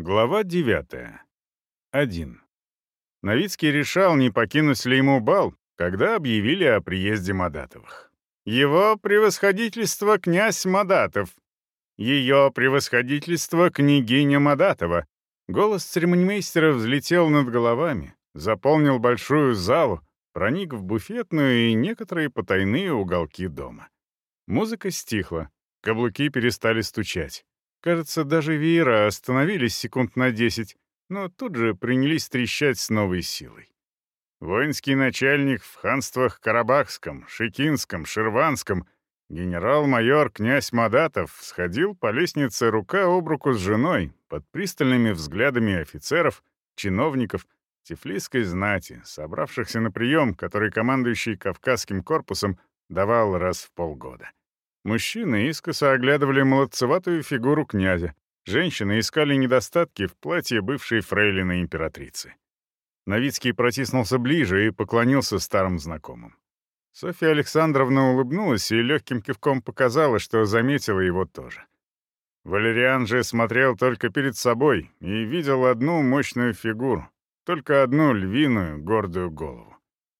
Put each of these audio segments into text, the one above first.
Глава 9. 1. Новицкий решал, не покинуть ли ему бал, когда объявили о приезде Мадатовых. «Его превосходительство князь Мадатов», «Ее превосходительство княгиня Мадатова». Голос церемонимейстера взлетел над головами, заполнил большую залу, проник в буфетную и некоторые потайные уголки дома. Музыка стихла, каблуки перестали стучать. Кажется, даже веера остановились секунд на десять, но тут же принялись трещать с новой силой. Воинский начальник в ханствах Карабахском, Шикинском, Ширванском, генерал-майор князь Мадатов сходил по лестнице рука об руку с женой под пристальными взглядами офицеров, чиновников, тифлисской знати, собравшихся на прием, который командующий Кавказским корпусом давал раз в полгода. Мужчины искоса оглядывали молодцеватую фигуру князя, женщины искали недостатки в платье бывшей фрейлины императрицы. Новицкий протиснулся ближе и поклонился старым знакомым. Софья Александровна улыбнулась и легким кивком показала, что заметила его тоже. Валериан же смотрел только перед собой и видел одну мощную фигуру, только одну львиную гордую голову.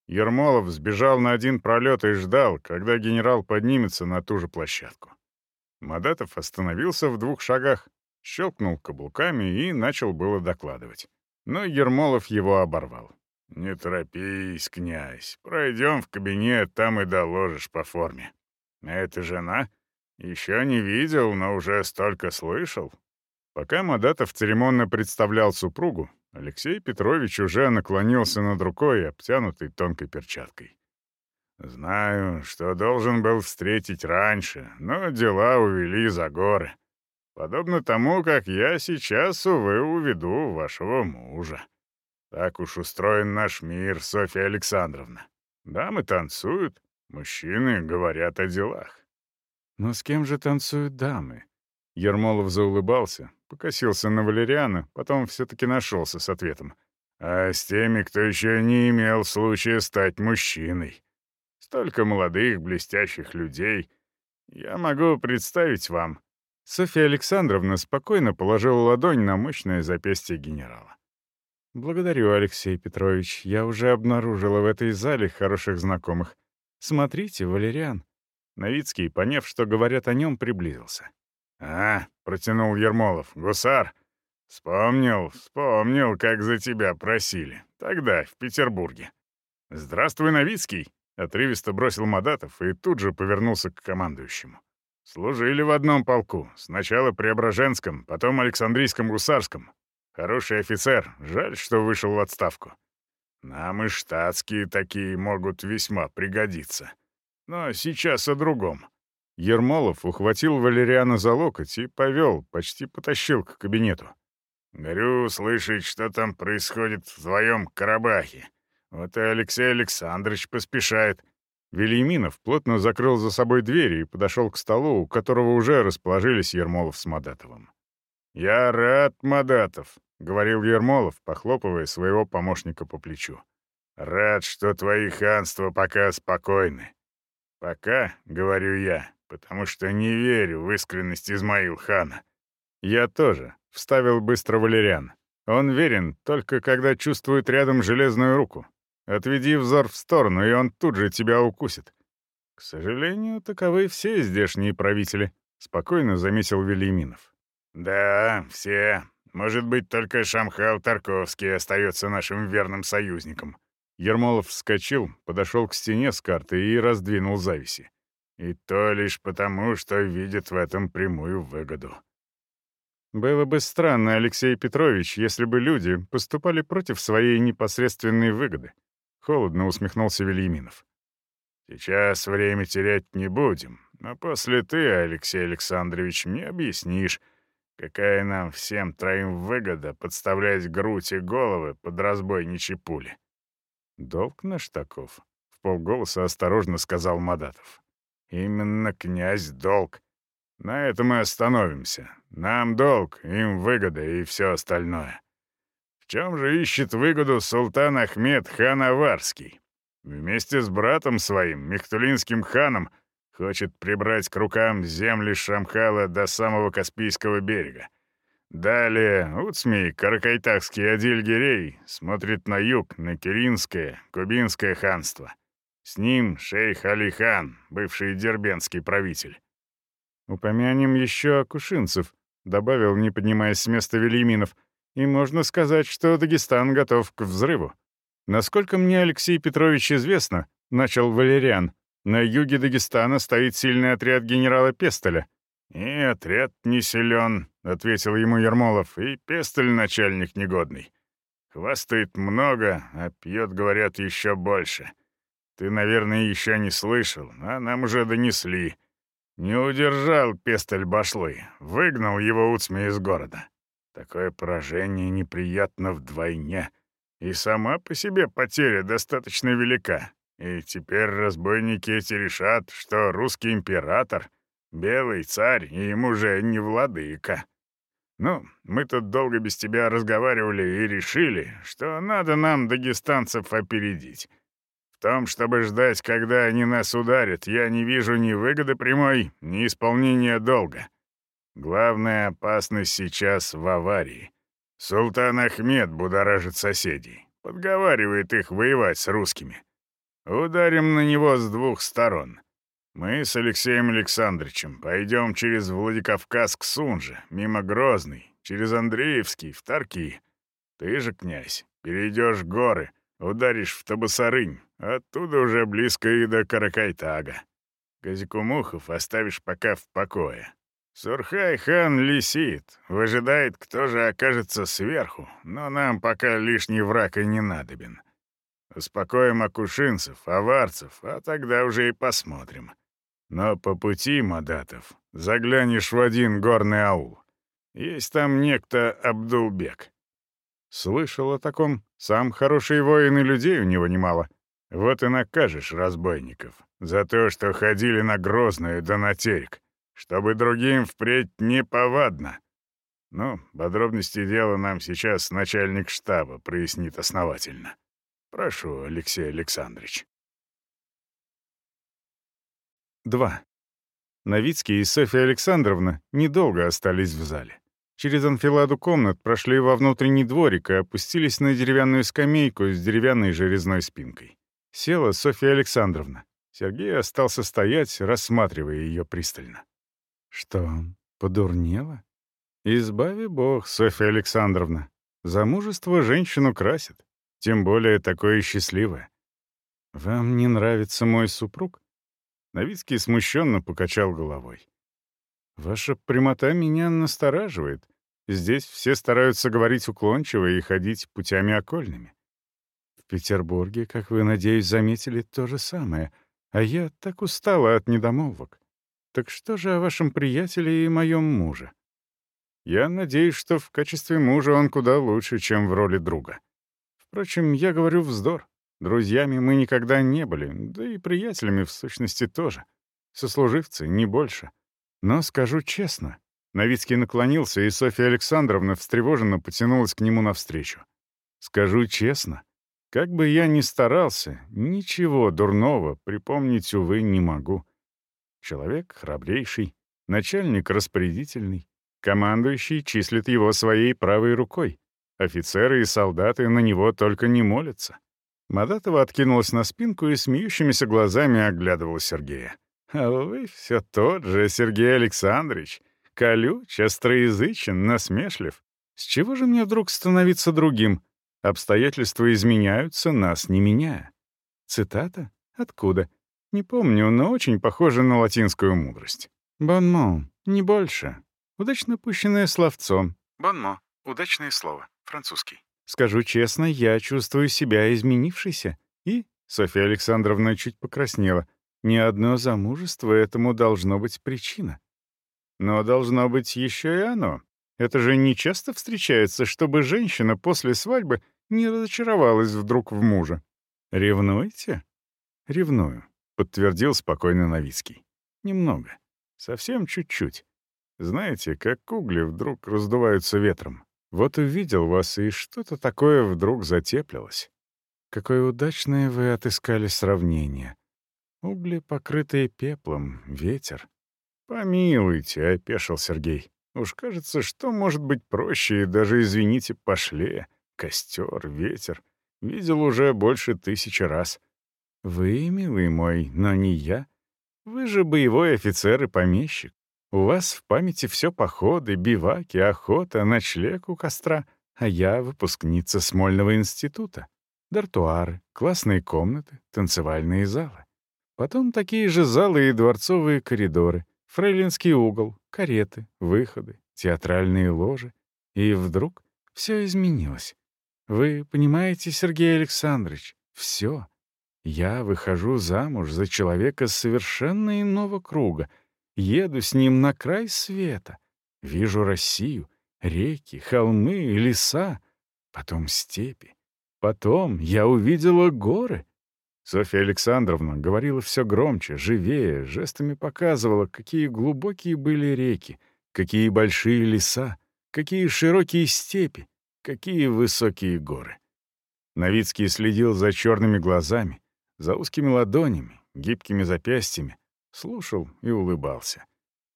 Ермолов сбежал на один пролет и ждал, когда генерал поднимется на ту же площадку. Мадатов остановился в двух шагах, щелкнул каблуками и начал было докладывать. Но Ермолов его оборвал. «Не торопись, князь. Пройдем в кабинет, там и доложишь по форме. А это жена? Еще не видел, но уже столько слышал». Пока Мадатов церемонно представлял супругу, Алексей Петрович уже наклонился над рукой, обтянутой тонкой перчаткой. «Знаю, что должен был встретить раньше, но дела увели за горы. Подобно тому, как я сейчас, увы, уведу вашего мужа. Так уж устроен наш мир, Софья Александровна. Дамы танцуют, мужчины говорят о делах». «Но с кем же танцуют дамы?» Ермолов заулыбался, покосился на Валериана, потом все-таки нашелся с ответом. «А с теми, кто еще не имел случая стать мужчиной. Столько молодых, блестящих людей. Я могу представить вам». Софья Александровна спокойно положила ладонь на мощное запястье генерала. «Благодарю, Алексей Петрович. Я уже обнаружила в этой зале хороших знакомых. Смотрите, Валериан». Новицкий, поняв, что говорят о нем, приблизился. «А, — протянул Ермолов, — гусар. Вспомнил, вспомнил, как за тебя просили. Тогда, в Петербурге. Здравствуй, Новицкий!» — отрывисто бросил Мадатов и тут же повернулся к командующему. «Служили в одном полку. Сначала Преображенском, потом Александрийском гусарском. Хороший офицер, жаль, что вышел в отставку. Нам и штатские такие могут весьма пригодиться. Но сейчас о другом. Ермолов ухватил Валериана за локоть и повел, почти потащил к кабинету. «Горю слышать, что там происходит в твоем Карабахе. Вот и Алексей Александрович поспешает». Велиминов плотно закрыл за собой дверь и подошел к столу, у которого уже расположились Ермолов с Мадатовым. «Я рад, Мадатов», — говорил Ермолов, похлопывая своего помощника по плечу. «Рад, что твои ханства пока спокойны. Пока, — говорю я, потому что не верю в искренность Измаил-хана». «Я тоже», — вставил быстро Валериан. «Он верен, только когда чувствует рядом железную руку. Отведи взор в сторону, и он тут же тебя укусит». «К сожалению, таковы все здешние правители», — спокойно заметил Велиминов. «Да, все. Может быть, только Шамхал Тарковский остается нашим верным союзником». Ермолов вскочил, подошел к стене с картой и раздвинул зависи. И то лишь потому, что видит в этом прямую выгоду. Было бы странно, Алексей Петрович, если бы люди поступали против своей непосредственной выгоды. Холодно усмехнулся Вильяминов. Сейчас время терять не будем, но после ты, Алексей Александрович, мне объяснишь, какая нам всем троим выгода подставлять грудь и головы под разбойничьи пули. «Долг наш таков», — в полголоса осторожно сказал Мадатов. Именно князь долг. На этом мы остановимся. Нам долг, им выгода и все остальное. В чем же ищет выгоду султан Ахмед хан Аварский? Вместе с братом своим, Мехтулинским ханом, хочет прибрать к рукам земли Шамхала до самого Каспийского берега. Далее Уцмей, Каракайтакский Адиль-Гирей, смотрит на юг, на Киринское, Кубинское ханство. С ним шейх Алихан, бывший дербенский правитель. «Упомянем еще Акушинцев», — добавил, не поднимаясь с места Велиминов, «и можно сказать, что Дагестан готов к взрыву. Насколько мне, Алексей Петрович, известно, — начал Валериан, — на юге Дагестана стоит сильный отряд генерала Пестоля — «И отряд не силен», — ответил ему Ермолов, — «и пестоль начальник негодный. Хвастает много, а пьет, говорят, еще больше. Ты, наверное, еще не слышал, а нам уже донесли. Не удержал пестоль башлы, выгнал его Уцми из города. Такое поражение неприятно вдвойне. И сама по себе потеря достаточно велика. И теперь разбойники эти решат, что русский император — Белый царь, и ему же не владыка. Ну, мы тут долго без тебя разговаривали и решили, что надо нам дагестанцев опередить. В том, чтобы ждать, когда они нас ударят, я не вижу ни выгоды прямой, ни исполнения долга. Главная опасность сейчас в аварии. Султан Ахмед будоражит соседей, подговаривает их воевать с русскими. Ударим на него с двух сторон — мы с Алексеем Александровичем пойдем через Владикавказ к Сунже, мимо Грозный, через Андреевский, в Тарки. Ты же, князь, перейдешь горы, ударишь в Табасарынь, оттуда уже близко и до Каракайтага. Казикумухов оставишь пока в покое. Сурхай-хан лисит, выжидает, кто же окажется сверху, но нам пока лишний враг и не надобен. Успокоим акушинцев, аварцев, а тогда уже и посмотрим. Но по пути, Мадатов, заглянешь в один горный аул. Есть там некто Абдулбек. Слышал о таком. Сам хороший воин и людей у него немало. Вот и накажешь разбойников за то, что ходили на Грозную да на Терек, чтобы другим впредь не повадно. Ну, подробности дела нам сейчас начальник штаба прояснит основательно. Прошу, Алексей Александрович. 2. Новицкий и Софья Александровна недолго остались в зале. Через анфиладу комнат прошли во внутренний дворик и опустились на деревянную скамейку с деревянной же резной спинкой. Села Софья Александровна. Сергей остался стоять, рассматривая ее пристально. «Что, подурнела?» «Избави бог, Софья Александровна. Замужество женщину красит, тем более такое счастливое. Вам не нравится мой супруг?» Новицкий смущенно покачал головой. «Ваша прямота меня настораживает. Здесь все стараются говорить уклончиво и ходить путями окольными. Петербурге, как вы, надеюсь, заметили, то же самое, а я так устала от недомолвок. Так что же о вашем приятеле и моем муже? Я надеюсь, что в качестве мужа он куда лучше, чем в роли друга. Впрочем, я говорю вздор. Друзьями мы никогда не были, да и приятелями, в сущности, тоже. Сослуживцы, не больше. Но скажу честно, Новицкий наклонился, и Софья Александровна встревоженно потянулась к нему навстречу. Скажу честно, как бы я ни старался, ничего дурного припомнить, увы, не могу. Человек храбрейший, начальник распорядительный, командующий числит его своей правой рукой. Офицеры и солдаты на него только не молятся. Мадатова откинулась на спинку и смеющимися глазами оглядывала Сергея. «А вы все тот же, Сергей Александрович. Колюч, остроязычен, насмешлив. С чего же мне вдруг становиться другим? Обстоятельства изменяются, нас не меняя». Цитата? Откуда? Не помню, но очень похоже на латинскую мудрость. «Бонмо, не больше. Удачно пущенное словцо». «Бонмо. Удачное слово. Французский». Скажу честно, я чувствую себя изменившейся. И, Софья Александровна чуть покраснела, ни одно замужество этому должно быть причина. Но должно быть еще и оно. Это же не часто встречается, чтобы женщина после свадьбы не разочаровалась вдруг в муже. «Ревнуете?» «Ревную», — подтвердил спокойно Новицкий. «Немного. Совсем чуть-чуть. Знаете, как угли вдруг раздуваются ветром. Вот увидел вас, и что-то такое вдруг затеплилось. Какое удачное вы отыскали сравнение. Угли, покрытые пеплом, ветер. «Помилуйте», — опешил Сергей. Уж кажется, что может быть проще и даже, извините, пошлее. Костер, ветер. Видел уже больше тысячи раз. Вы, милый мой, но не я. Вы же боевой офицер и помещик. У вас в памяти все походы, биваки, охота, ночлег у костра, а я выпускница Смольного института. Дартуары, классные комнаты, танцевальные залы. Потом такие же залы и дворцовые коридоры, фрейлинский угол, кареты, выходы, театральные ложи. И вдруг все изменилось. Вы понимаете, Сергей Александрович, все. Я выхожу замуж за человека совершенно иного круга, еду с ним на край света, вижу Россию, реки, холмы, леса, потом степи. Потом я увидела горы. Софья Александровна говорила все громче, живее, жестами показывала, какие глубокие были реки, какие большие леса, какие широкие степи, какие высокие горы. Новицкий следил за черными глазами, за узкими ладонями, гибкими запястьями, слушал и улыбался.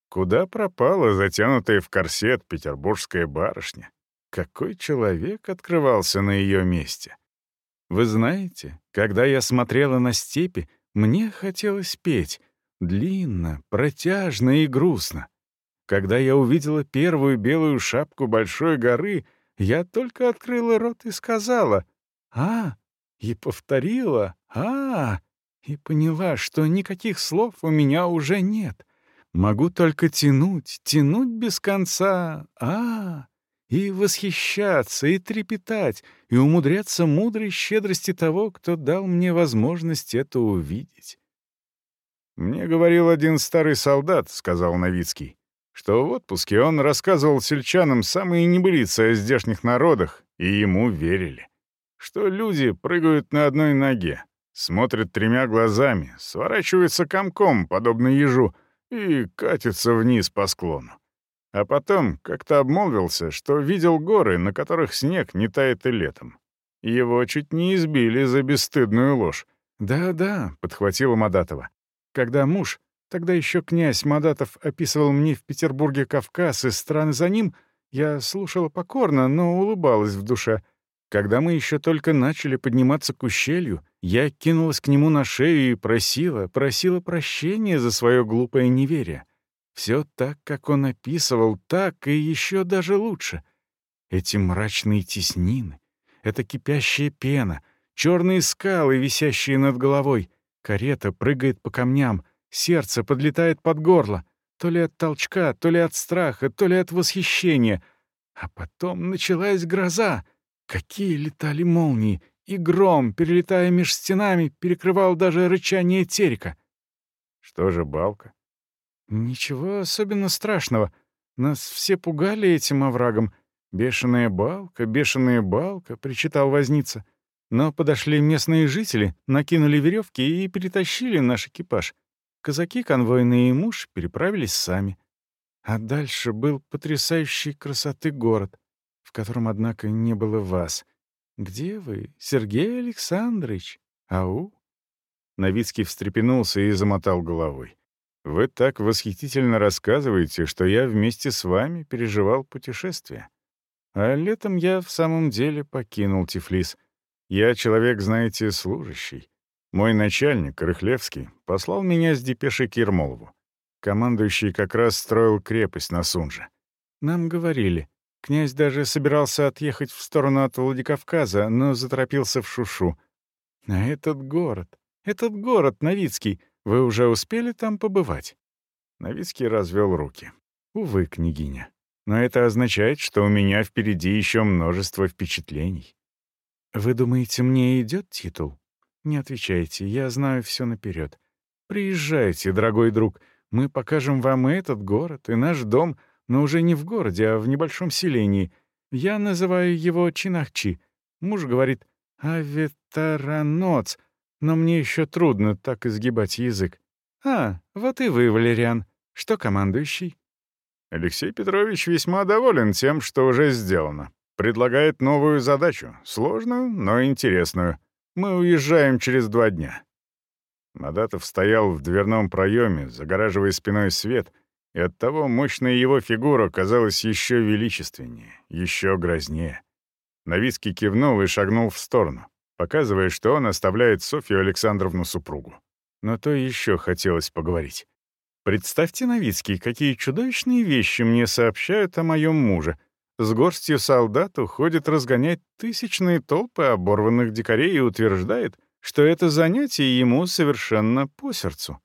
Куда пропала затянутая в корсет петербургская барышня? Какой человек открывался на ее месте? Вы знаете, когда я смотрела на степи, мне хотелось петь. Длинно, протяжно и грустно. Когда я увидела первую белую шапку большой горы, я только открыла рот и сказала «А!» и повторила «А!» и поняла, что никаких слов у меня уже нет. Могу только тянуть, тянуть без конца «А!» и восхищаться, и трепетать, и умудряться мудрой щедрости того, кто дал мне возможность это увидеть. «Мне говорил один старый солдат», — сказал Новицкий, что в отпуске он рассказывал сельчанам самые небылицы о здешних народах, и ему верили. Что люди прыгают на одной ноге, смотрят тремя глазами, сворачиваются комком, подобно ежу, и катятся вниз по склону. А потом как-то обмолвился, что видел горы, на которых снег не тает и летом. Его чуть не избили за бесстыдную ложь. «Да-да», — подхватила Мадатова. «Когда муж, тогда еще князь Мадатов, описывал мне в Петербурге Кавказ и страны за ним, я слушала покорно, но улыбалась в душе. Когда мы еще только начали подниматься к ущелью, я кинулась к нему на шею и просила, просила прощения за свое глупое неверие. Все так, как он описывал, так и еще даже лучше. Эти мрачные теснины, эта кипящая пена, черные скалы, висящие над головой, карета прыгает по камням, сердце подлетает под горло, то ли от толчка, то ли от страха, то ли от восхищения. А потом началась гроза. Какие летали молнии, и гром, перелетая меж стенами, перекрывал даже рычание терека. Что же балка? «Ничего особенно страшного. Нас все пугали этим оврагом. Бешеная балка, бешеная балка», — причитал возница. Но подошли местные жители, накинули веревки и перетащили наш экипаж. Казаки, конвойные и муж переправились сами. А дальше был потрясающей красоты город, в котором, однако, не было вас. Где вы, Сергей Александрович? Ау?» Новицкий встрепенулся и замотал головой. Вы так восхитительно рассказываете, что я вместе с вами переживал путешествие. А летом я в самом деле покинул Тифлис. Я человек, знаете, служащий. Мой начальник, Рыхлевский, послал меня с депешей к Ермолову. Командующий как раз строил крепость на Сунже. Нам говорили, князь даже собирался отъехать в сторону от Владикавказа, но заторопился в Шушу. А этот город, этот город, Новицкий — вы уже успели там побывать?» Новицкий развел руки. «Увы, княгиня. Но это означает, что у меня впереди еще множество впечатлений». «Вы думаете, мне идет титул?» «Не отвечайте, я знаю все наперед. Приезжайте, дорогой друг, мы покажем вам и этот город, и наш дом, но уже не в городе, а в небольшом селении. Я называю его Чинахчи. Муж говорит «Аветараноц», но мне еще трудно так изгибать язык. А, вот и вы, Валериан. Что командующий? Алексей Петрович весьма доволен тем, что уже сделано. Предлагает новую задачу, сложную, но интересную. Мы уезжаем через два дня. Мадатов стоял в дверном проеме, загораживая спиной свет, и оттого мощная его фигура казалась еще величественнее, еще грознее. Новицкий кивнул и шагнул в сторону, показывая, что он оставляет Софью Александровну супругу. Но то еще хотелось поговорить. «Представьте, Новицкий, какие чудовищные вещи мне сообщают о моем муже. С горстью солдат уходит разгонять тысячные толпы оборванных дикарей и утверждает, что это занятие ему совершенно по сердцу».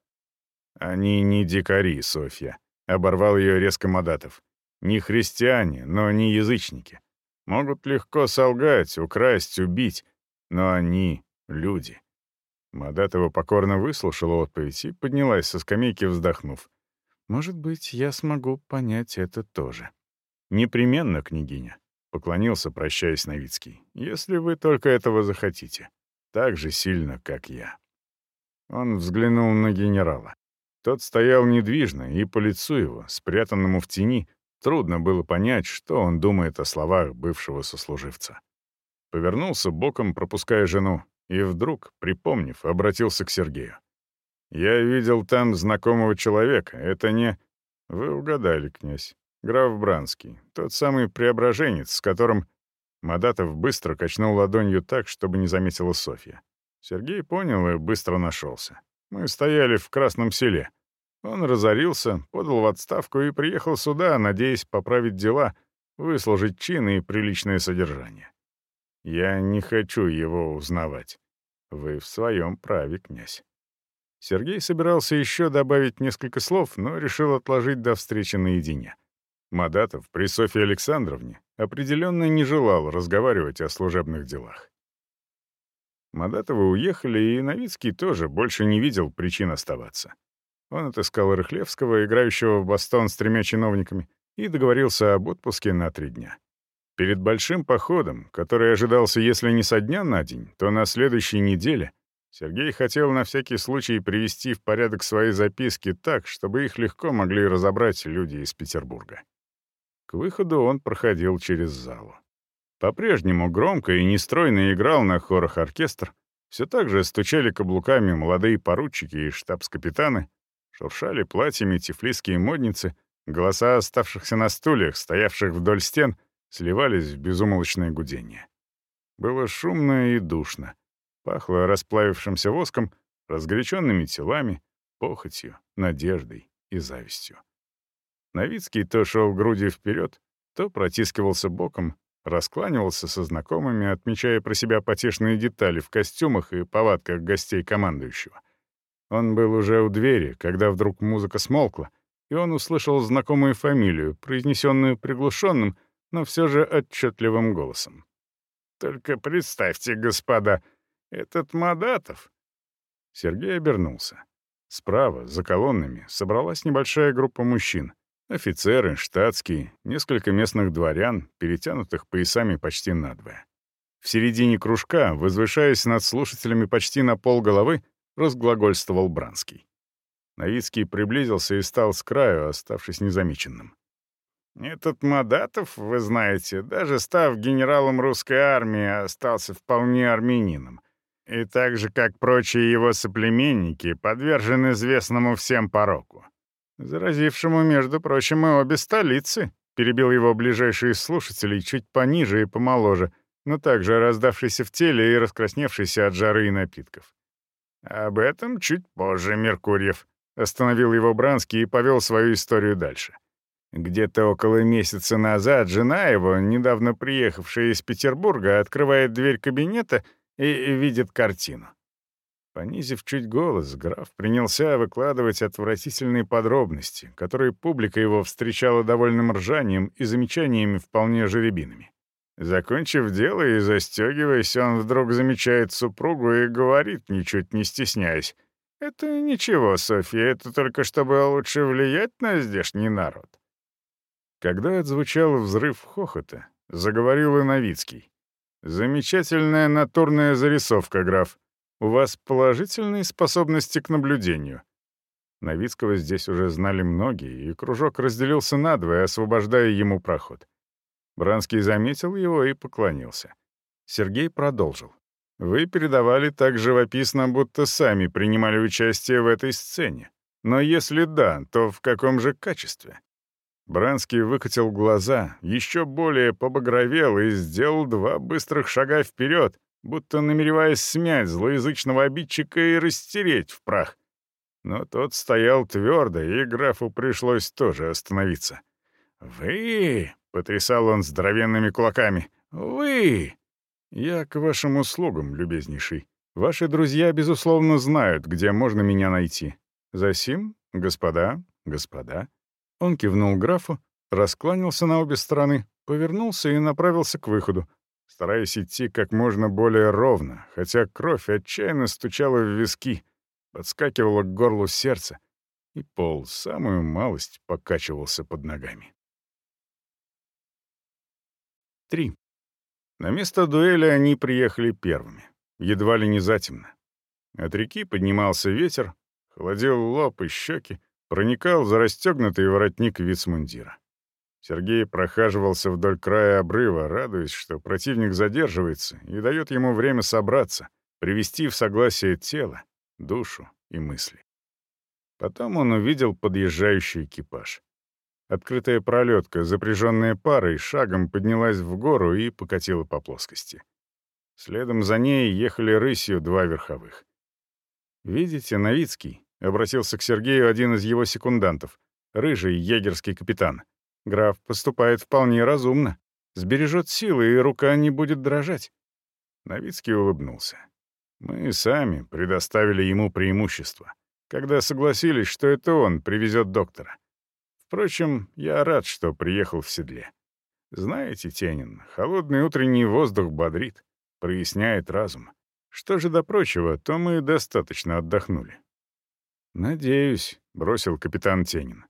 «Они не дикари, Софья», — оборвал ее резко Мадатов. «Не христиане, но не язычники. Могут легко солгать, украсть, убить, но они — люди». Мадатова покорно выслушала отповедь и поднялась со скамейки, вздохнув. «Может быть, я смогу понять это тоже». «Непременно, княгиня», — поклонился, прощаясь Новицкий, «если вы только этого захотите. Так же сильно, как я». Он взглянул на генерала. Тот стоял недвижно, и по лицу его, спрятанному в тени, трудно было понять, что он думает о словах бывшего сослуживца. Повернулся боком, пропуская жену, и вдруг, припомнив, обратился к Сергею. «Я видел там знакомого человека. Это не...» «Вы угадали, князь. Граф Бранский. Тот самый преображенец, с которым...» Мадатов быстро качнул ладонью так, чтобы не заметила Софья. Сергей понял и быстро нашелся. Мы стояли в Красном селе. Он разорился, подал в отставку и приехал сюда, надеясь поправить дела, выслужить чины и приличное содержание. Я не хочу его узнавать. Вы в своем праве, князь. Сергей собирался еще добавить несколько слов, но решил отложить до встречи наедине. Мадатов при Софье Александровне определенно не желал разговаривать о служебных делах. Мадатовы уехали, и Новицкий тоже больше не видел причин оставаться. Он отыскал Рыхлевского, играющего в бастон с тремя чиновниками, и договорился об отпуске на три дня. Перед большим походом, который ожидался если не со дня на день, то на следующей неделе, Сергей хотел на всякий случай привести в порядок свои записки так, чтобы их легко могли разобрать люди из Петербурга. К выходу он проходил через залу. По-прежнему громко и нестройно играл на хорах оркестр, все так же стучали каблуками молодые поручики и штабс-капитаны, шуршали платьями тифлисские модницы, голоса оставшихся на стульях, стоявших вдоль стен, сливались в безумолочное гудение. Было шумно и душно. Пахло расплавившимся воском, разгоряченными телами, похотью, надеждой и завистью. Новицкий то шел грудью вперед, то протискивался боком, раскланивался со знакомыми, отмечая про себя потешные детали в костюмах и повадках гостей командующего. Он был уже у двери, когда вдруг музыка смолкла, и он услышал знакомую фамилию, произнесенную приглушенным, но все же отчетливым голосом. «Только представьте, господа, этот Мадатов!» Сергей обернулся. Справа, за колоннами, собралась небольшая группа мужчин. Офицеры, штатские, несколько местных дворян, перетянутых поясами почти надвое. В середине кружка, возвышаясь над слушателями почти на пол головы, разглагольствовал Бранский. Новицкий приблизился и стал с краю, оставшись незамеченным. «Этот Мадатов, вы знаете, даже став генералом русской армии, остался вполне армянином. И так же, как прочие его соплеменники, подвержен известному всем пороку заразившему, между прочим, и обе столицы, перебил его ближайший из слушателей чуть пониже и помоложе, но также раздавшийся в теле и раскрасневшийся от жары и напитков. «Об этом чуть позже, Меркурьев», — остановил его Бранский и повел свою историю дальше. Где-то около месяца назад жена его, недавно приехавшая из Петербурга, открывает дверь кабинета и видит картину. Понизив чуть голос, граф принялся выкладывать отвратительные подробности, которые публика его встречала довольным ржанием и замечаниями вполне жеребинами. Закончив дело и застегиваясь, он вдруг замечает супругу и говорит, ничуть не стесняясь, «Это ничего, Софья, это только чтобы лучше влиять на здешний народ». Когда отзвучал взрыв хохота, заговорил и Новицкий. «Замечательная натурная зарисовка, граф. У вас положительные способности к наблюдению». Новицкого здесь уже знали многие, и кружок разделился надвое, освобождая ему проход. Бранский заметил его и поклонился. Сергей продолжил. «Вы передавали так живописно, будто сами принимали участие в этой сцене. Но если да, то в каком же качестве? Бранский выкатил глаза, еще более побагровел и сделал два быстрых шага вперед, будто намереваясь смять злоязычного обидчика и растереть в прах. Но тот стоял твердо, и графу пришлось тоже остановиться. «Вы!» — потрясал он здоровенными кулаками. «Вы!» «Я к вашим услугам, любезнейший. Ваши друзья, безусловно, знают, где можно меня найти. Засим, господа, господа». Он кивнул графу, раскланялся на обе стороны, повернулся и направился к выходу, стараясь идти как можно более ровно, хотя кровь отчаянно стучала в виски, подскакивала к горлу сердца, и пол самую малость покачивался под ногами. 3. На место дуэли они приехали первыми, едва ли не затемно. От реки поднимался ветер, холодил лоб и щеки, проникал за расстегнутый воротник вицмундира. Сергей прохаживался вдоль края обрыва, радуясь, что противник задерживается и дает ему время собраться, привести в согласие тело, душу и мысли. Потом он увидел подъезжающий экипаж. Открытая пролетка, запряженная парой, шагом поднялась в гору и покатила по плоскости. Следом за ней ехали рысью два верховых. «Видите, Новицкий?» — обратился к Сергею один из его секундантов, рыжий егерский капитан. «Граф поступает вполне разумно. Сбережет силы, и рука не будет дрожать». Новицкий улыбнулся. «Мы сами предоставили ему преимущество, когда согласились, что это он привезет доктора. Впрочем, я рад, что приехал в седле. Знаете, Тенин, холодный утренний воздух бодрит, проясняет разум. Что же до прочего, то мы достаточно отдохнули. «Надеюсь», — бросил капитан Тенин.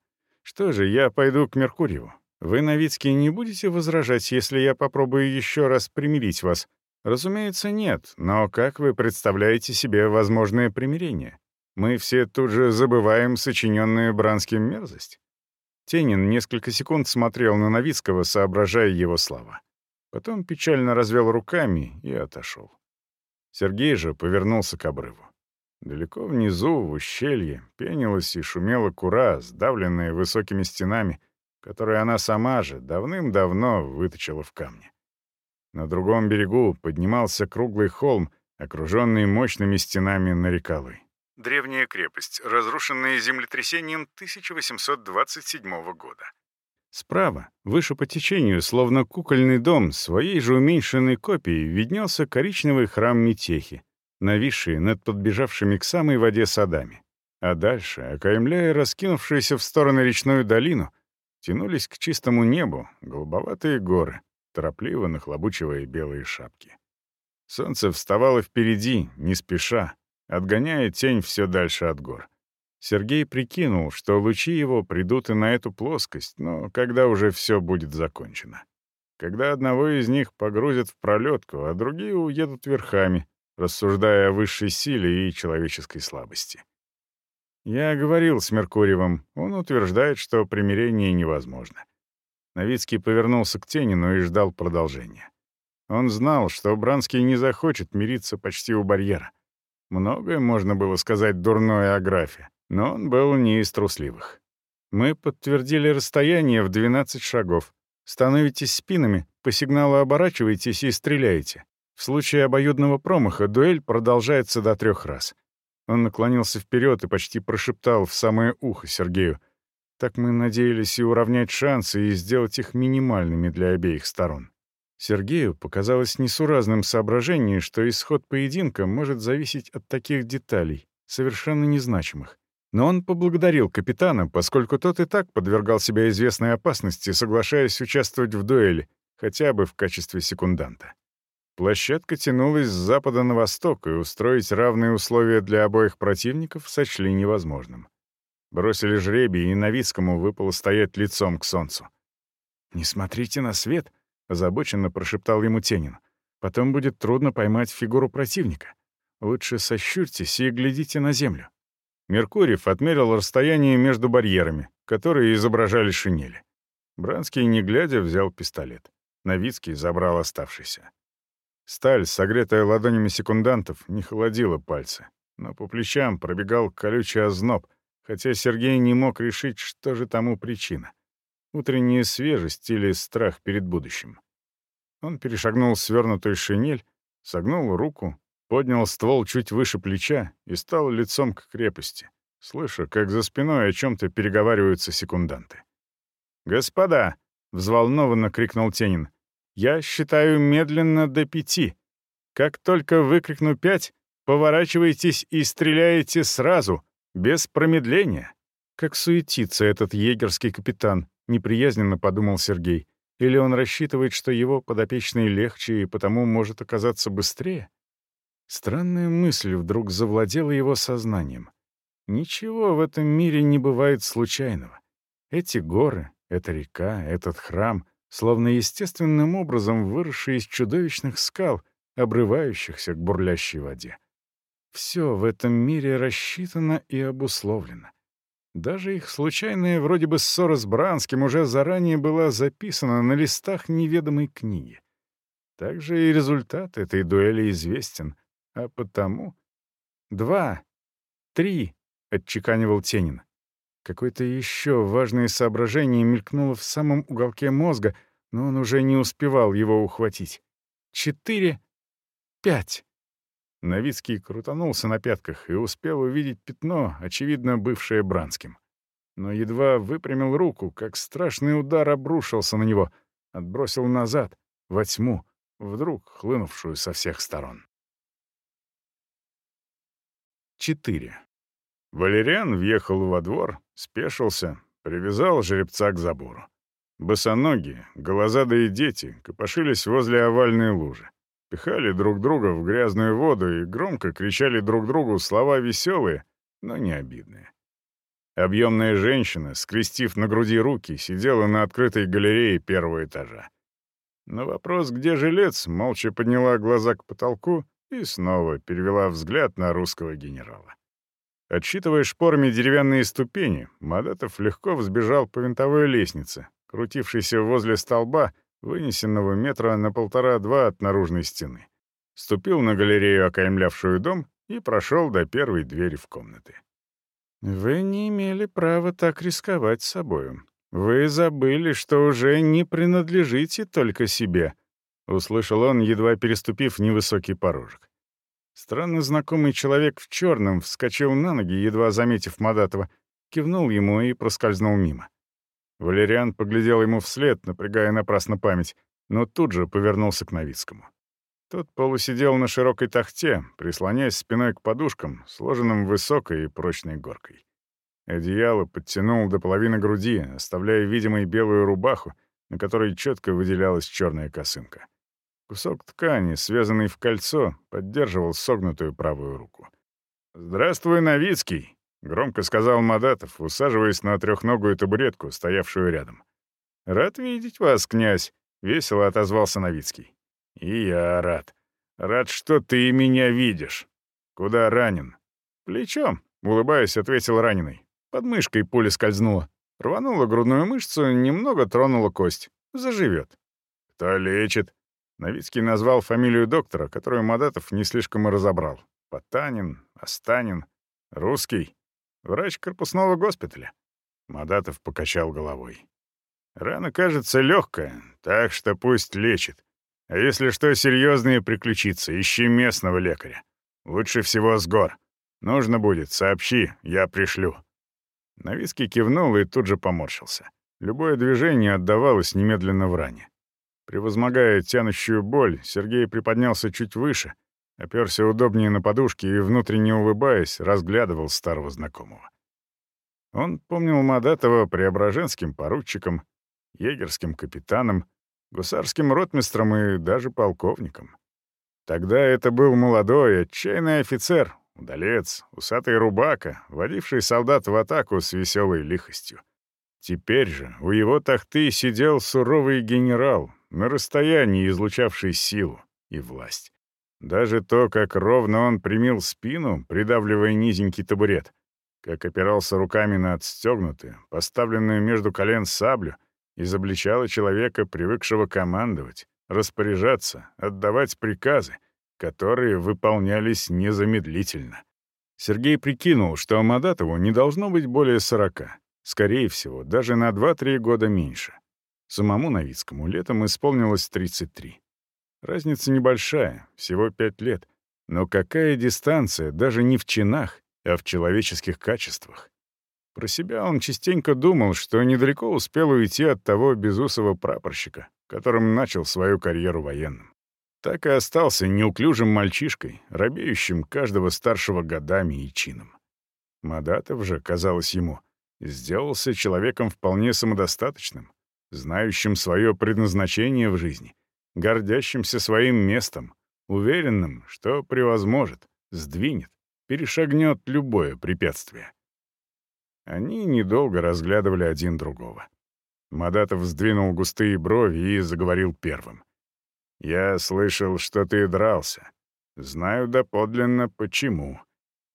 «Что же, я пойду к Меркурьеву. Вы, Новицкий, не будете возражать, если я попробую еще раз примирить вас? Разумеется, нет, но как вы представляете себе возможное примирение? Мы все тут же забываем сочиненную Бранским мерзость. Тенин несколько секунд смотрел на Новицкого, соображая его слова. Потом печально развел руками и отошел. Сергей же повернулся к обрыву. Далеко внизу, в ущелье, пенилась и шумела кура, сдавленная высокими стенами, которые она сама же давным-давно выточила в камне. На другом берегу поднимался круглый холм, окруженный мощными стенами Нарекалы. Древняя крепость, разрушенная землетрясением 1827 года. Справа, выше по течению, словно кукольный дом, своей же уменьшенной копией виднелся коричневый храм Метехи, нависший над подбежавшими к самой воде садами. А дальше, окаймляя раскинувшуюся в стороны речную долину, тянулись к чистому небу голубоватые горы, торопливо нахлобучивая белые шапки. Солнце вставало впереди, не спеша, отгоняя тень все дальше от гор. Сергей прикинул, что лучи его придут и на эту плоскость, но когда уже все будет закончено. Когда одного из них погрузят в пролетку, а другие уедут верхами, рассуждая о высшей силе и человеческой слабости. Я говорил с Меркурьевым, он утверждает, что примирение невозможно. Новицкий повернулся к Тенину и ждал продолжения. Он знал, что Бранский не захочет мириться почти у барьера. Многое можно было сказать дурное о графе, но он был не из трусливых. Мы подтвердили расстояние в 12 шагов. Становитесь спинами, по сигналу оборачивайтесь и стреляйте. В случае обоюдного промаха дуэль продолжается до трех раз. Он наклонился вперед и почти прошептал в самое ухо Сергею. Так мы надеялись и уравнять шансы, и сделать их минимальными для обеих сторон. Сергею показалось несуразным соображение, что исход поединка может зависеть от таких деталей, совершенно незначимых. Но он поблагодарил капитана, поскольку тот и так подвергал себя известной опасности, соглашаясь участвовать в дуэли, хотя бы в качестве секунданта. Площадка тянулась с запада на восток, и устроить равные условия для обоих противников сочли невозможным. Бросили жребий, и Новицкому выпало стоять лицом к солнцу. «Не смотрите на свет», — озабоченно прошептал ему Тенин. «Потом будет трудно поймать фигуру противника. Лучше сощурьтесь и глядите на землю». Меркурьев отмерил расстояние между барьерами, которые изображали шинели. Бранский, не глядя, взял пистолет. Новицкий забрал оставшийся. Сталь, согретая ладонями секундантов, не холодила пальцы, но по плечам пробегал колючий озноб, хотя Сергей не мог решить, что же тому причина. Утренняя свежесть или страх перед будущим. Он перешагнул свернутую шинель, согнул руку, поднял ствол чуть выше плеча и стал лицом к крепости, слыша, как за спиной о чем-то переговариваются секунданты. «Господа!» — взволнованно крикнул Тенин. «Я считаю медленно до пяти. Как только выкрикну пять, поворачивайтесь и стреляете сразу, без промедления». Как суетится этот егерский капитан, неприязненно подумал Сергей. Или он рассчитывает, что его подопечный легче и потому может оказаться быстрее? Странная мысль вдруг завладела его сознанием. Ничего в этом мире не бывает случайного. Эти горы, эта река, этот храм, словно естественным образом выросшие из чудовищных скал, обрывающихся к бурлящей воде. Все в этом мире рассчитано и обусловлено. Даже их случайная вроде бы ссора с Бранским уже заранее была записана на листах неведомой книги. Также и результат этой дуэли известен — а потому... «Два! Три!» — отчеканивал Тенин. Какое-то еще важное соображение мелькнуло в самом уголке мозга, но он уже не успевал его ухватить. «Четыре! Пять!» Новицкий крутанулся на пятках и успел увидеть пятно, очевидно, бывшее Бранским. Но едва выпрямил руку, как страшный удар обрушился на него, отбросил назад, во тьму, вдруг хлынувшую со всех сторон. 4. Валериан въехал во двор, спешился, привязал жеребца к забору. Босоногие, голозадые дети копошились возле овальной лужи, пихали друг друга в грязную воду и громко кричали друг другу слова веселые, но не обидные. Объемная женщина, скрестив на груди руки, сидела на открытой галерее первого этажа. На вопрос, где жилец, молча подняла глаза к потолку и снова перевела взгляд на русского генерала. Отсчитывая шпорами деревянные ступени, Мадатов легко взбежал по винтовой лестнице, крутившейся возле столба, вынесенного метра на полтора-два от наружной стены. Ступил на галерею, окаймлявшую дом, и прошел до первой двери в комнаты. «Вы не имели права так рисковать собою. Вы забыли, что уже не принадлежите только себе», Услышал он, едва переступив невысокий порожек. Странно знакомый человек в черном вскочил на ноги, едва заметив Мадатова, кивнул ему и проскользнул мимо. Валериан поглядел ему вслед, напрягая напрасно память, но тут же повернулся к Новицкому. Тот полусидел на широкой тахте, прислоняясь спиной к подушкам, сложенным высокой и прочной горкой. Одеяло подтянул до половины груди, оставляя видимой белую рубаху, на которой четко выделялась черная косынка. Кусок ткани, связанный в кольцо, поддерживал согнутую правую руку. «Здравствуй, Новицкий!» — громко сказал Мадатов, усаживаясь на трехногую табуретку, стоявшую рядом. «Рад видеть вас, князь!» — весело отозвался Новицкий. «И я рад. Рад, что ты меня видишь. Куда ранен?» «Плечом», — улыбаясь, ответил раненый. Под мышкой пуля скользнула. Рванула грудную мышцу, немного тронула кость. Заживет. «Кто лечит?» Новицкий назвал фамилию доктора, которую Мадатов не слишком и разобрал. Потанин, Останин, русский, врач корпусного госпиталя. Мадатов покачал головой. Рана, кажется, легкая, так что пусть лечит. А если что серьезное приключится, ищи местного лекаря. Лучше всего с гор. Нужно будет, сообщи, я пришлю. Новицкий кивнул и тут же поморщился. Любое движение отдавалось немедленно в ране. Превозмогая тянущую боль, Сергей приподнялся чуть выше, оперся удобнее на подушке и, внутренне улыбаясь, разглядывал старого знакомого. Он помнил Мадатова преображенским поручиком, егерским капитаном, гусарским ротмистром и даже полковником. Тогда это был молодой, отчаянный офицер, удалец, усатый рубака, водивший солдат в атаку с веселой лихостью. Теперь же у его тахты сидел суровый генерал, на расстоянии излучавший силу и власть. Даже то, как ровно он примил спину, придавливая низенький табурет, как опирался руками на отстегнутую, поставленную между колен саблю, изобличало человека, привыкшего командовать, распоряжаться, отдавать приказы, которые выполнялись незамедлительно. Сергей прикинул, что Амадатову не должно быть более сорока. Скорее всего, даже на 2-3 года меньше. Самому Новицкому летом исполнилось 33. Разница небольшая, всего 5 лет. Но какая дистанция даже не в чинах, а в человеческих качествах? Про себя он частенько думал, что недалеко успел уйти от того безусого прапорщика, которым начал свою карьеру военным. Так и остался неуклюжим мальчишкой, робеющим каждого старшего годами и чином. Мадатов же, казалось ему, сделался человеком вполне самодостаточным, знающим свое предназначение в жизни, гордящимся своим местом, уверенным, что превозможет, сдвинет, перешагнет любое препятствие. Они недолго разглядывали один другого. Мадатов сдвинул густые брови и заговорил первым. «Я слышал, что ты дрался. Знаю доподлинно, почему.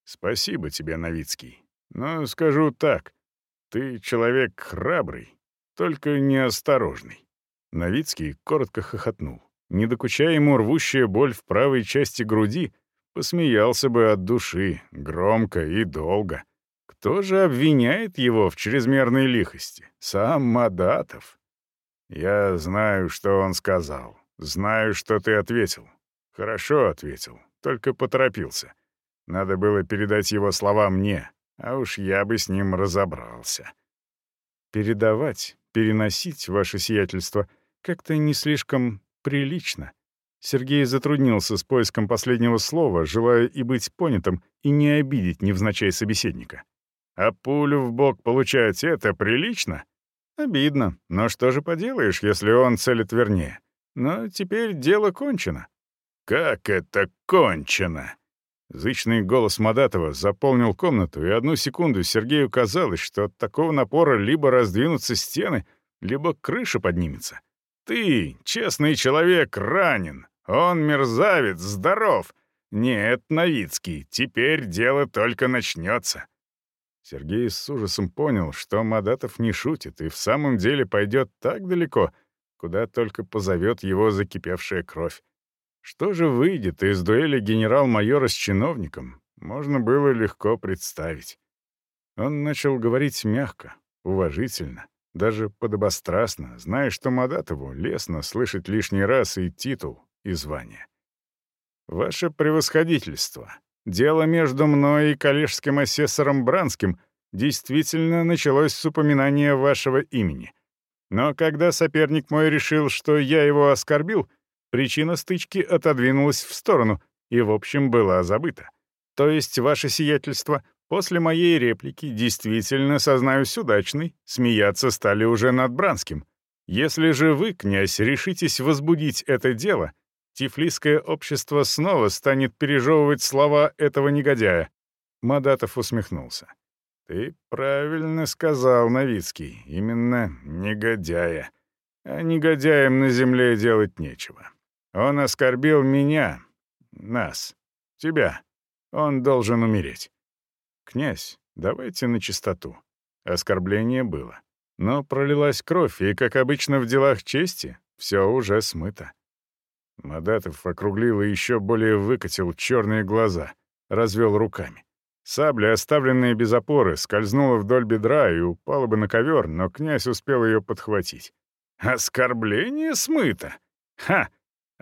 Спасибо тебе, Новицкий. Но скажу так, ты человек храбрый, только неосторожный». Новицкий коротко хохотнул. Не докучая ему рвущая боль в правой части груди, посмеялся бы от души, громко и долго. Кто же обвиняет его в чрезмерной лихости? Сам Мадатов. Я знаю, что он сказал. Знаю, что ты ответил. Хорошо ответил, только поторопился. Надо было передать его слова мне, а уж я бы с ним разобрался. Передавать, переносить ваше сиятельство как-то не слишком прилично. Сергей затруднился с поиском последнего слова, желая и быть понятым, и не обидеть невзначай собеседника. А пулю в бок получать — это прилично? Обидно, но что же поделаешь, если он целит вернее? Но теперь дело кончено. Как это кончено? Зычный голос Мадатова заполнил комнату, и одну секунду Сергею казалось, что от такого напора либо раздвинутся стены, либо крыша поднимется. «Ты, честный человек, ранен. Он мерзавец, здоров. Нет, Новицкий, теперь дело только начнется». Сергей с ужасом понял, что Мадатов не шутит и в самом деле пойдет так далеко, куда только позовет его закипевшая кровь. Что же выйдет из дуэли генерал-майора с чиновником, можно было легко представить. Он начал говорить мягко, уважительно, даже подобострастно, зная, что Мадатову лестно слышать лишний раз и титул, и звание. «Ваше превосходительство, дело между мной и коллежским асессором Бранским действительно началось с упоминания вашего имени. Но когда соперник мой решил, что я его оскорбил — Причина стычки отодвинулась в сторону и, в общем, была забыта. То есть, ваше сиятельство, после моей реплики действительно, сознаюсь удачной, смеяться стали уже над Бранским. Если же вы, князь, решитесь возбудить это дело, Тифлисское общество снова станет пережевывать слова этого негодяя. Мадатов усмехнулся. «Ты правильно сказал, Новицкий, именно негодяя. А негодяям на земле делать нечего. Он оскорбил меня, нас, тебя. Он должен умереть. Князь, давайте на чистоту. Оскорбление было. Но пролилась кровь, и, как обычно в делах чести, все уже смыто. Мадатов округлил и еще более выкатил черные глаза, развел руками. Сабля, оставленная без опоры, скользнула вдоль бедра и упала бы на ковер, но князь успел ее подхватить. «Оскорбление смыто? Ха!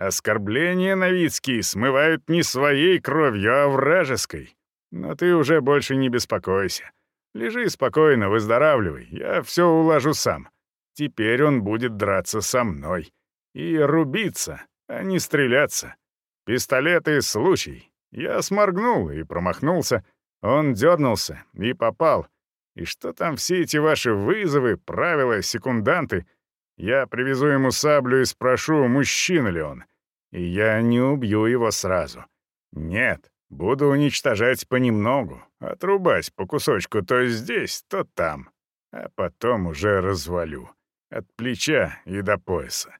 Оскорбления, Новицкий, смывают не своей кровью, а вражеской. Но ты уже больше не беспокойся. Лежи спокойно, выздоравливай, я все уложу сам. Теперь он будет драться со мной. И рубиться, а не стреляться. Пистолеты — случай. Я сморгнул и промахнулся. Он дернулся и попал. И что там все эти ваши вызовы, правила, секунданты? Я привезу ему саблю и спрошу, мужчина ли он. И я не убью его сразу. Нет, буду уничтожать понемногу, отрубать по кусочку то здесь, то там, а потом уже развалю. От плеча и до пояса.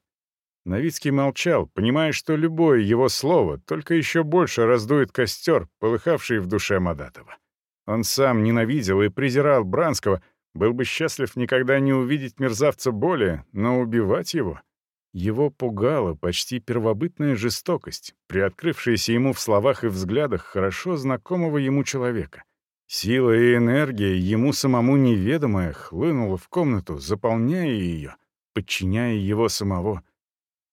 Новицкий молчал, понимая, что любое его слово только еще больше раздует костер, полыхавший в душе Мадатова. Он сам ненавидел и презирал Бранского, был бы счастлив никогда не увидеть мерзавца более, но убивать его — Его пугала почти первобытная жестокость, приоткрывшаяся ему в словах и взглядах хорошо знакомого ему человека. Сила и энергия, ему самому неведомая, хлынула в комнату, заполняя ее, подчиняя его самого.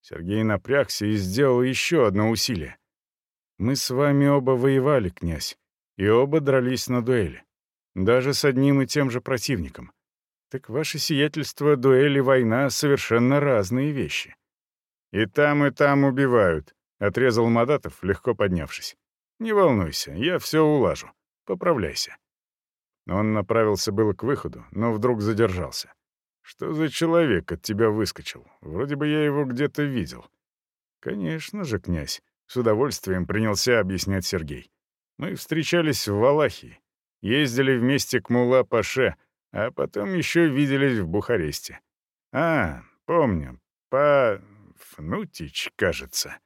Сергей напрягся и сделал еще одно усилие. «Мы с вами оба воевали, князь, и оба дрались на дуэли. Даже с одним и тем же противником. Так ваше сиятельство, дуэль и война — совершенно разные вещи. «И там, и там убивают», — отрезал Мадатов, легко поднявшись. «Не волнуйся, я все улажу. Поправляйся». Он направился было к выходу, но вдруг задержался. «Что за человек от тебя выскочил? Вроде бы я его где-то видел». «Конечно же, князь», — с удовольствием принялся объяснять Сергей. «Мы встречались в Валахии, ездили вместе к Мула-Паше, а потом еще виделись в Бухаресте. А, помню, по... Фнутич, кажется.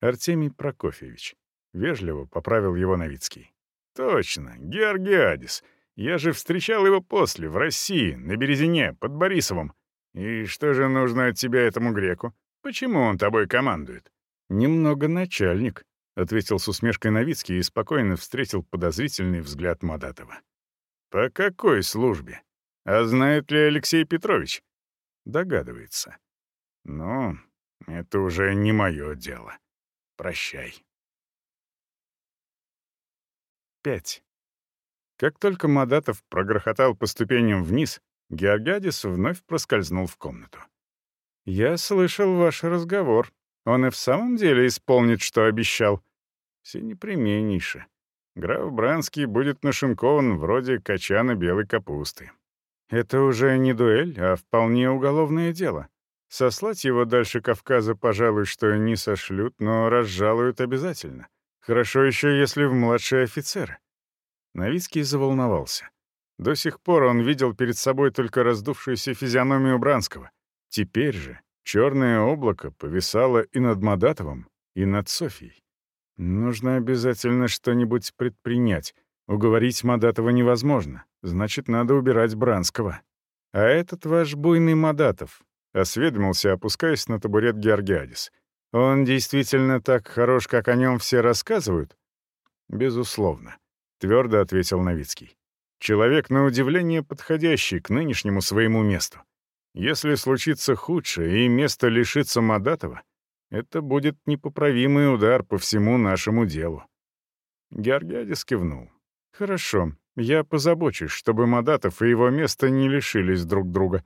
Артемий Прокофьевич. Вежливо поправил его Новицкий. Точно, Георгиадис. Я же встречал его после, в России, на Березине, под Борисовым. И что же нужно от тебя этому греку? Почему он тобой командует? Немного начальник, — ответил с усмешкой Новицкий и спокойно встретил подозрительный взгляд Мадатова. «По какой службе? А знает ли Алексей Петрович?» «Догадывается». «Ну, это уже не мое дело. Прощай». 5. Как только Мадатов прогрохотал по ступеням вниз, Георгадис вновь проскользнул в комнату. «Я слышал ваш разговор. Он и в самом деле исполнит, что обещал. Все непременнейше. Граф Бранский будет нашинкован вроде качана белой капусты. Это уже не дуэль, а вполне уголовное дело. Сослать его дальше Кавказа, пожалуй, что не сошлют, но разжалуют обязательно. Хорошо еще, если в младшие офицеры. Новицкий заволновался. До сих пор он видел перед собой только раздувшуюся физиономию Бранского. Теперь же черное облако повисало и над Мадатовым, и над Софией. Нужно обязательно что-нибудь предпринять. Уговорить Мадатова невозможно. Значит, надо убирать Бранского. А этот ваш буйный Мадатов, — осведомился, опускаясь на табурет Георгиадис. «Он действительно так хорош, как о нем все рассказывают?» «Безусловно», — твердо ответил Новицкий. «Человек, на удивление, подходящий к нынешнему своему месту. Если случится худшее и место лишится Мадатова, это будет непоправимый удар по всему нашему делу». Георгиадис кивнул. «Хорошо, я позабочусь, чтобы Мадатов и его место не лишились друг друга.